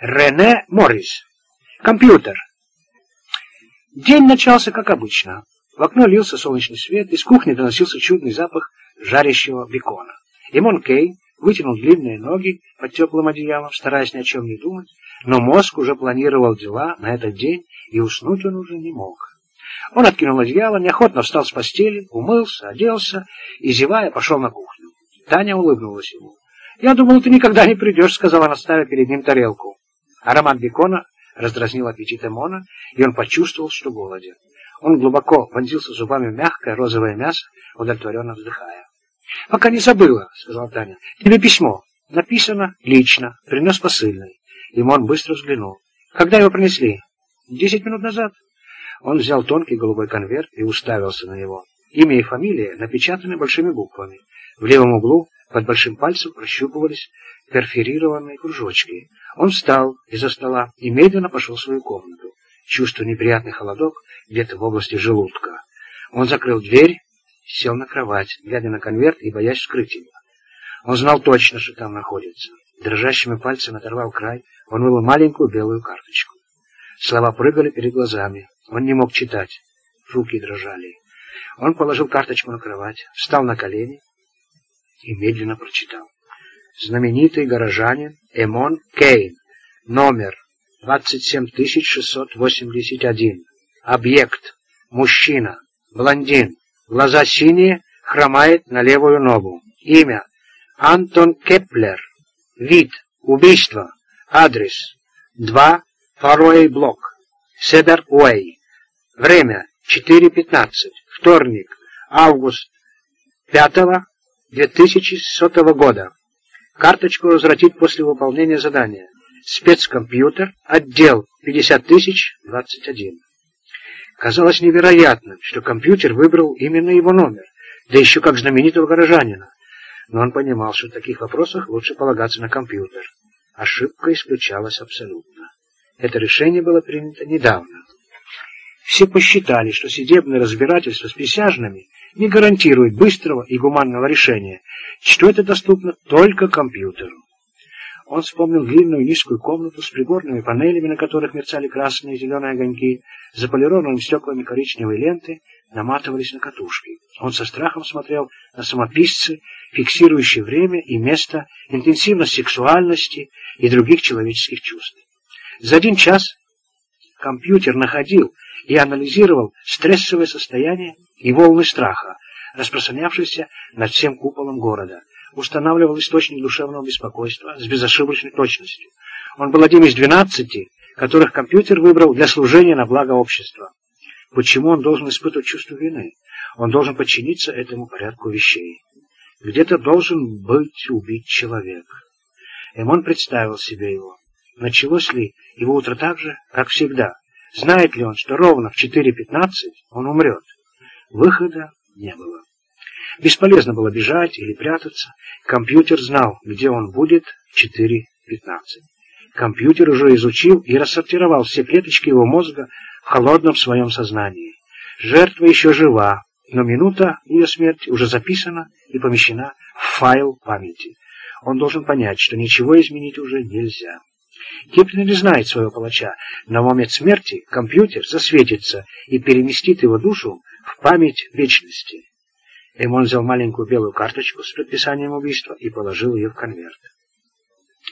Рене Моррис. Компьютер. День начался как обычно. В окно лился солнечный свет, из кухни доносился чудный запах жарящего бекона. Имон Кей вытянул длинные ноги под теплым одеялом, стараясь ни о чем не думать, но мозг уже планировал дела на этот день, и уснуть он уже не мог. Он откинул одеяло, неохотно встал с постели, умылся, оделся и, зевая, пошел на кухню. Таня улыбнулась ему. «Я думал, ты никогда не придешь», — сказала она, ставя перед ним тарелку. Аромат бекона раздразнил аппетит Эмона, и он почувствовал, что голоден. Он глубоко вонзился зубами в мягкое розовое мясо, удовлетворенно вздыхая. «Пока не забыла», — сказала Таня. «Тебе письмо. Написано лично. Принес посыльный». Имон быстро взглянул. «Когда его принесли?» «Десять минут назад». Он взял тонкий голубой конверт и уставился на него. Имя и фамилия напечатаны большими буквами. В левом углу под большим пальцем прощупывались перфорированные кружочки. Он встал из-за стола и медленно пошел в свою комнату, чувствуя неприятный холодок где-то в области желудка. Он закрыл дверь, сел на кровать, глядя на конверт и боясь вскрыть его. Он знал точно, что там находится. Дрожащими пальцами оторвал край, он вынул маленькую белую карточку. Слова прыгали перед глазами. Он не мог читать. Руки дрожали. Он положил карточку на кровать, встал на колени и медленно прочитал. Знаменитый горожанин Эмон Кейн. Номер 27681. Объект. Мужчина. Блондин. Глаза синие, хромает на левую ногу. Имя. Антон Кеплер. Вид. Убийство. Адрес. 2. Фаруэй Блок. Седер Уэй. Время. 4.15. Вторник. Август 5 2100 года. Карточку возвратить после выполнения задания. Спецкомпьютер, отдел 50021. Казалось невероятным, что компьютер выбрал именно его номер, да еще как знаменитого горожанина. Но он понимал, что в таких вопросах лучше полагаться на компьютер. Ошибка исключалась абсолютно. Это решение было принято недавно. Все посчитали, что судебное разбирательство с присяжными не гарантирует быстрого и гуманного решения, что это доступно только компьютеру. Он вспомнил длинную низкую комнату с приборными панелями, на которых мерцали красные и зеленые огоньки, за полированными стеклами коричневой ленты наматывались на катушки. Он со страхом смотрел на самописцы, фиксирующие время и место, интенсивность сексуальности и других человеческих чувств. За один час компьютер находил и анализировал стрессовое состояние и волны страха, распространявшиеся над всем куполом города, устанавливал источник душевного беспокойства с безошибочной точностью. Он был один из двенадцати, которых компьютер выбрал для служения на благо общества. Почему он должен испытывать чувство вины? Он должен подчиниться этому порядку вещей. Где-то должен быть убит человек. Эмон представил себе его. Началось ли его утро так же, как всегда? Знает ли он, что ровно в 4.15 он умрет? Выхода не было. Бесполезно было бежать или прятаться. Компьютер знал, где он будет в 4.15. Компьютер уже изучил и рассортировал все клеточки его мозга в холодном своем сознании. Жертва еще жива, но минута ее смерти уже записана и помещена в файл памяти. Он должен понять, что ничего изменить уже нельзя. Киплин не знает своего палача, в момент смерти компьютер засветится и переместит его душу в память вечности. Эмон взял маленькую белую карточку с предписанием убийства и положил ее в конверт.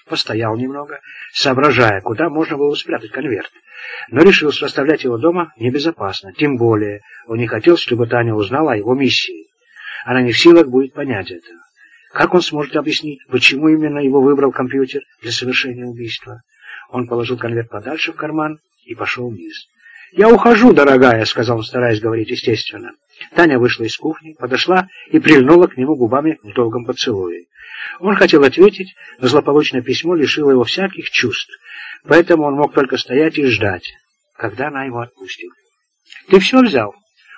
Постоял немного, соображая, куда можно было спрятать конверт, но решил, что оставлять его дома небезопасно, тем более он не хотел, чтобы Таня узнала о его миссии. Она не в силах будет понять это. Как он сможет объяснить, почему именно его выбрал компьютер для совершения убийства? Он положил конверт подальше в карман и пошел вниз. «Я ухожу, дорогая», — сказал он, стараясь говорить естественно. Таня вышла из кухни, подошла и прильнула к нему губами в долгом поцелуе. Он хотел ответить, но злополучное письмо лишило его всяких чувств, поэтому он мог только стоять и ждать, когда она его отпустит. «Ты все взял?»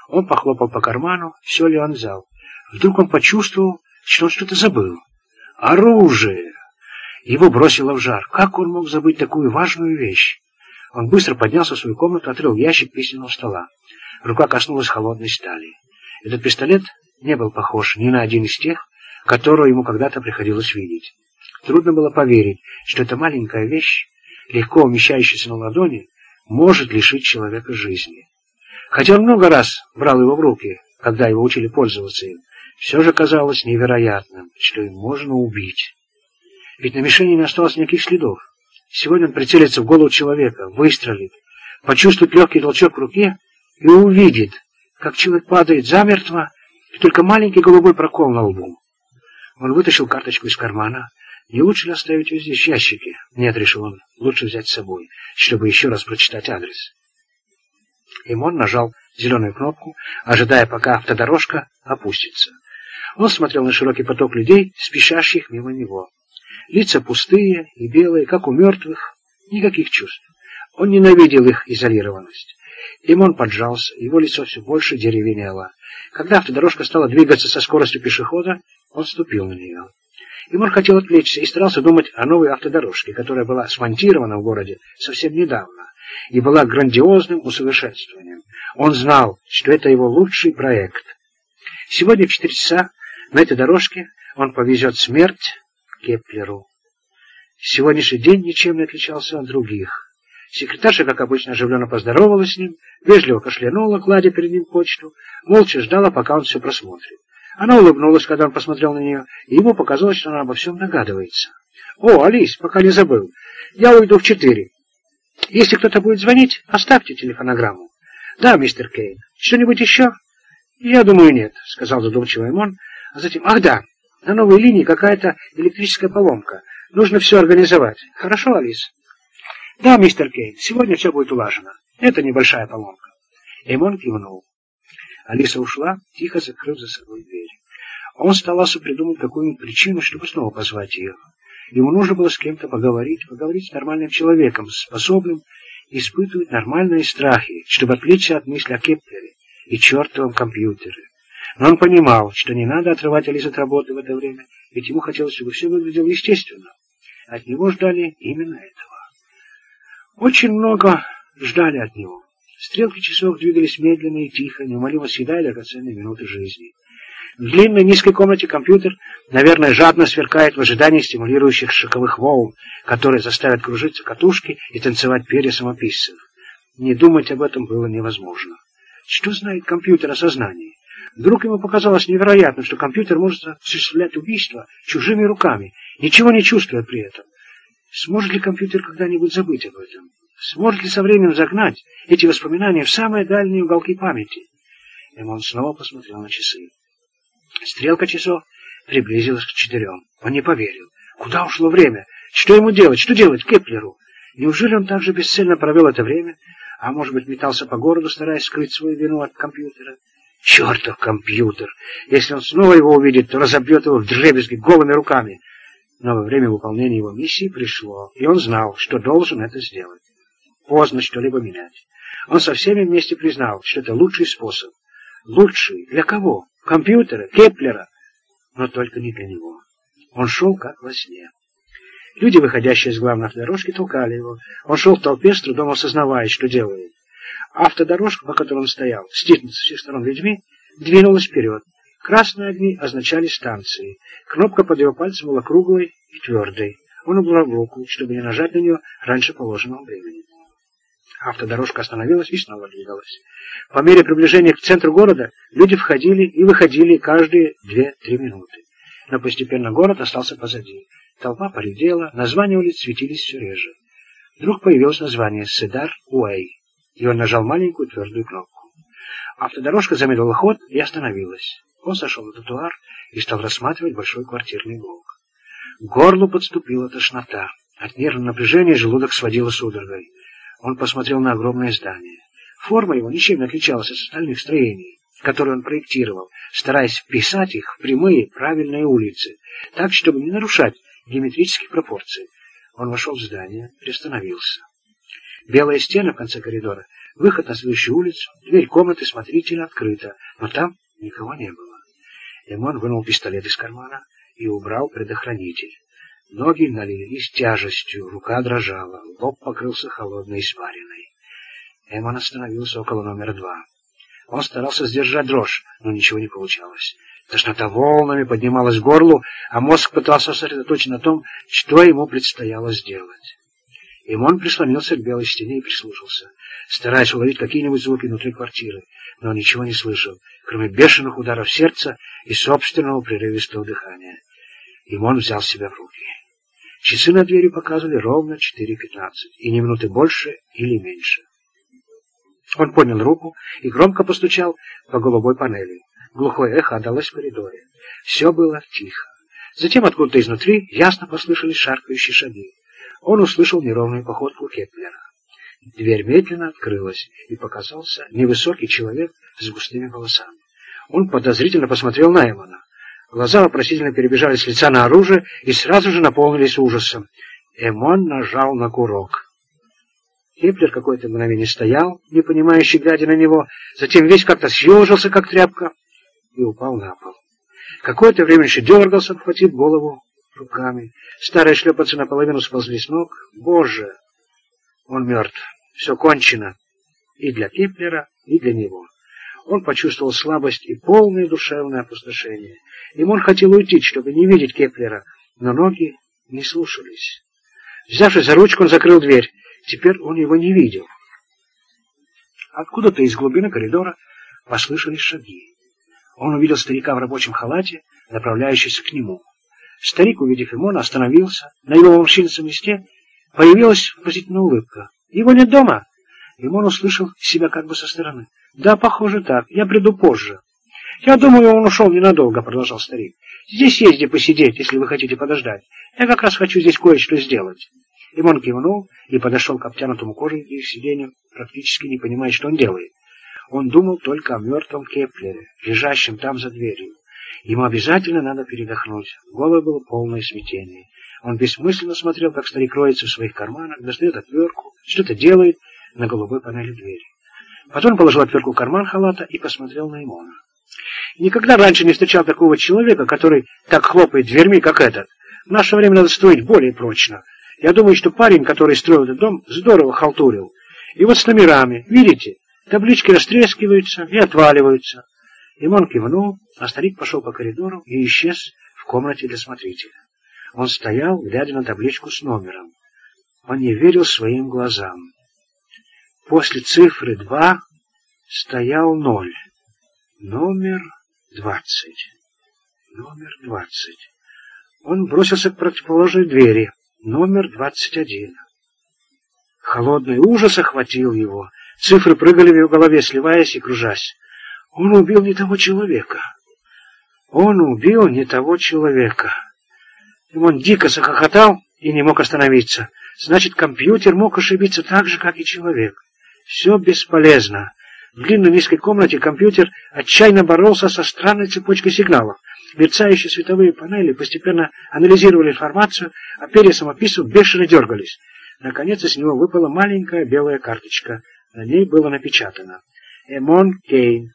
Он похлопал по карману, все ли он взял. Вдруг он почувствовал, что он что-то забыл. «Оружие!» Его бросило в жар. Как он мог забыть такую важную вещь? Он быстро поднялся в свою комнату, открыл ящик письменного стола. Рука коснулась холодной стали. Этот пистолет не был похож ни на один из тех, которую ему когда-то приходилось видеть. Трудно было поверить, что эта маленькая вещь легко умещающийся на ладони, может лишить человека жизни. Хотя он много раз брал его в руки, когда его учили пользоваться им, все же казалось невероятным, что им можно убить. Ведь на мишени не осталось никаких следов. Сегодня он прицелится в голову человека, выстрелит, почувствует легкий толчок в руке и увидит, как человек падает замертво, и только маленький голубой прокол на лбу. Он вытащил карточку из кармана. Не лучше ли оставить ее здесь в ящике? Нет, решил он, лучше взять с собой, чтобы еще раз прочитать адрес. Имон нажал зеленую кнопку, ожидая, пока автодорожка опустится. Он смотрел на широкий поток людей, спешащих мимо него. Лица пустые и белые, как у мертвых, никаких чувств. Он ненавидел их изолированность. Имон поджался, его лицо все больше деревенело. Когда автодорожка стала двигаться со скоростью пешехода, он ступил на нее. Имон хотел отвлечься и старался думать о новой автодорожке, которая была смонтирована в городе совсем недавно и была грандиозным усовершенствованием. Он знал, что это его лучший проект. Сегодня в четыре часа на этой дорожке он повезет смерть Кеплеру. Сегодняшний день ничем не отличался от других. Секретарша, как обычно, оживленно поздоровалась с ним, вежливо кашлянула, кладя перед ним почту, молча ждала, пока он все просмотрит. Она улыбнулась, когда он посмотрел на нее, и ему показалось, что она обо всем догадывается. «О, Алис, пока не забыл. Я уйду в четыре. Если кто-то будет звонить, оставьте телефонограмму». «Да, мистер Кейн. Что-нибудь еще?» «Я думаю, нет», — сказал задумчивый Мон, а затем «Ах да, на новой линии какая-то электрическая поломка. Нужно все организовать. Хорошо, Алис?» «Да, мистер Кейн, сегодня все будет улажено. Это небольшая поломка». Эймон кивнул. Алиса ушла, тихо закрыв за собой дверь. Он старался придумать какую-нибудь причину, чтобы снова позвать ее. Ему нужно было с кем-то поговорить, поговорить с нормальным человеком, способным испытывать нормальные страхи, чтобы отвлечься от мысли о Кеплере и чертовом компьютере. Но он понимал, что не надо отрывать Алису от работы в это время, ведь ему хотелось, чтобы все выглядело естественно. От него ждали именно этого. Очень много ждали от него. Стрелки часов двигались медленно и тихо, неумолимо съедая драгоценные минуты жизни. В длинной низкой комнате компьютер, наверное, жадно сверкает в ожидании стимулирующих шоковых волн, которые заставят кружиться катушки и танцевать перья самописцев. Не думать об этом было невозможно. Что знает компьютер о сознании? Вдруг ему показалось невероятным, что компьютер может осуществлять убийство чужими руками, ничего не чувствуя при этом. Сможет ли компьютер когда-нибудь забыть об этом? Сможет ли со временем загнать эти воспоминания в самые дальние уголки памяти? Эмон снова посмотрел на часы. Стрелка часов приблизилась к четырем. Он не поверил. Куда ушло время? Что ему делать? Что делать Кеплеру? Неужели он так же бесцельно провел это время? А может быть, метался по городу, стараясь скрыть свою вину от компьютера? Чертов компьютер! Если он снова его увидит, то разобьет его вдребезги голыми руками. Но время выполнения его миссии пришло, и он знал, что должен это сделать. Поздно что-либо менять. Он со всеми вместе признал, что это лучший способ. Лучший для кого? Компьютера? Кеплера? Но только не для него. Он шел как во сне. Люди, выходящие с главной автодорожки, толкали его. Он шел в толпе, с трудом осознавая, что делает. Автодорожка, по которой он стоял, стиснута с всех сторон людьми, двинулась вперед. Красные огни означали станции. Кнопка под его пальцем была круглой и твердой. Он убрал руку, чтобы не нажать на нее раньше положенного времени. Автодорожка остановилась и снова двигалась. По мере приближения к центру города люди входили и выходили каждые две-три минуты. Но постепенно город остался позади. Толпа поредела, названия улиц светились все реже. Вдруг появилось название «Седар Уэй», и он нажал маленькую твердую кнопку. Автодорожка замедлила ход и остановилась. Он сошел на тротуар и стал рассматривать большой квартирный блок. К горлу подступила тошнота. От нервного напряжения желудок сводило судорогой. Он посмотрел на огромное здание. Форма его ничем не отличалась от остальных строений, которые он проектировал, стараясь вписать их в прямые правильные улицы, так, чтобы не нарушать геометрические пропорции. Он вошел в здание, приостановился. Белая стена в конце коридора, выход на следующую улицу, дверь комнаты смотрителя открыта, но там никого не было. Эмон вынул пистолет из кармана и убрал предохранитель. Ноги налились тяжестью, рука дрожала, лоб покрылся холодной испариной. Эмон остановился около номера два. Он старался сдержать дрожь, но ничего не получалось. Тошнота волнами поднималась к горлу, а мозг пытался сосредоточить на том, что ему предстояло сделать. Имон прислонился к белой стене и прислушался, стараясь уловить какие-нибудь звуки внутри квартиры, но ничего не слышал, кроме бешеных ударов сердца и собственного прерывистого дыхания. Имон взял себя в руки. Часы на двери показывали ровно 4.15, и ни минуты больше или меньше. Он поднял руку и громко постучал по голубой панели. Глухое эхо отдалось в коридоре. Все было тихо. Затем откуда-то изнутри ясно послышались шаркающие шаги. Он услышал неровную походку Кеплера. Дверь медленно открылась, и показался невысокий человек с густыми волосами. Он подозрительно посмотрел на Эмона. Глаза вопросительно перебежали с лица на оружие и сразу же наполнились ужасом. Эмон нажал на курок. Кеплер какое-то мгновение стоял, непонимающе глядя на него, затем весь как-то съежился, как тряпка, и упал на пол. Какое-то время еще дергался, обхватив голову руками. Старые шлепанцы наполовину сползли с ног. Боже! Он мертв. Все кончено. И для Кеплера, и для него. Он почувствовал слабость и полное душевное опустошение. Ему он хотел уйти, чтобы не видеть Кеплера, но ноги не слушались. Взявшись за ручку, он закрыл дверь. Теперь он его не видел. Откуда-то из глубины коридора послышались шаги. Он увидел старика в рабочем халате, направляющийся к нему. Старик, увидев Имона, остановился. На его морщинистом листе появилась выразительная улыбка. «Его нет дома?» Имон услышал себя как бы со стороны. «Да, похоже так. Я приду позже». «Я думаю, он ушел ненадолго», — продолжал старик. «Здесь есть где посидеть, если вы хотите подождать. Я как раз хочу здесь кое-что сделать». Имон кивнул и подошел к обтянутому кожей сиденью, практически не понимая, что он делает. Он думал только о мертвом Кеплере, лежащем там за дверью. Ему обязательно надо передохнуть. В голове было полное смятение. Он бессмысленно смотрел, как старик роется в своих карманах, достает отвертку, что-то делает на голубой панели двери. Потом положил отвертку в карман халата и посмотрел на Имона. Никогда раньше не встречал такого человека, который так хлопает дверьми, как этот. В наше время надо строить более прочно. Я думаю, что парень, который строил этот дом, здорово халтурил. И вот с номерами, видите, таблички растрескиваются и отваливаются. Имон кивнул, а старик пошел по коридору и исчез в комнате для смотрителя. Он стоял, глядя на табличку с номером. Он не верил своим глазам. После цифры два стоял ноль. Номер двадцать. Номер двадцать. Он бросился к противоположной двери. Номер двадцать один. Холодный ужас охватил его. Цифры прыгали в его голове, сливаясь и кружась. Он убил не того человека. Он убил не того человека. И он дико захохотал и не мог остановиться. Значит, компьютер мог ошибиться так же, как и человек. Все бесполезно. В длинной низкой комнате компьютер отчаянно боролся со странной цепочкой сигналов. Мерцающие световые панели постепенно анализировали информацию, а перья самописцев бешено дергались. Наконец из него выпала маленькая белая карточка. На ней было напечатано «Эмон Кейн,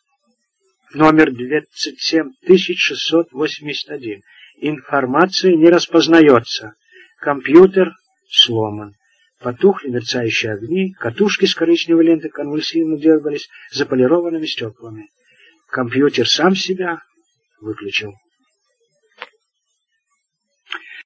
номер 27681. Информация не распознается. Компьютер сломан. Потухли мерцающие огни, катушки с коричневой лентой конвульсивно дергались за полированными стеклами. Компьютер сам себя выключил.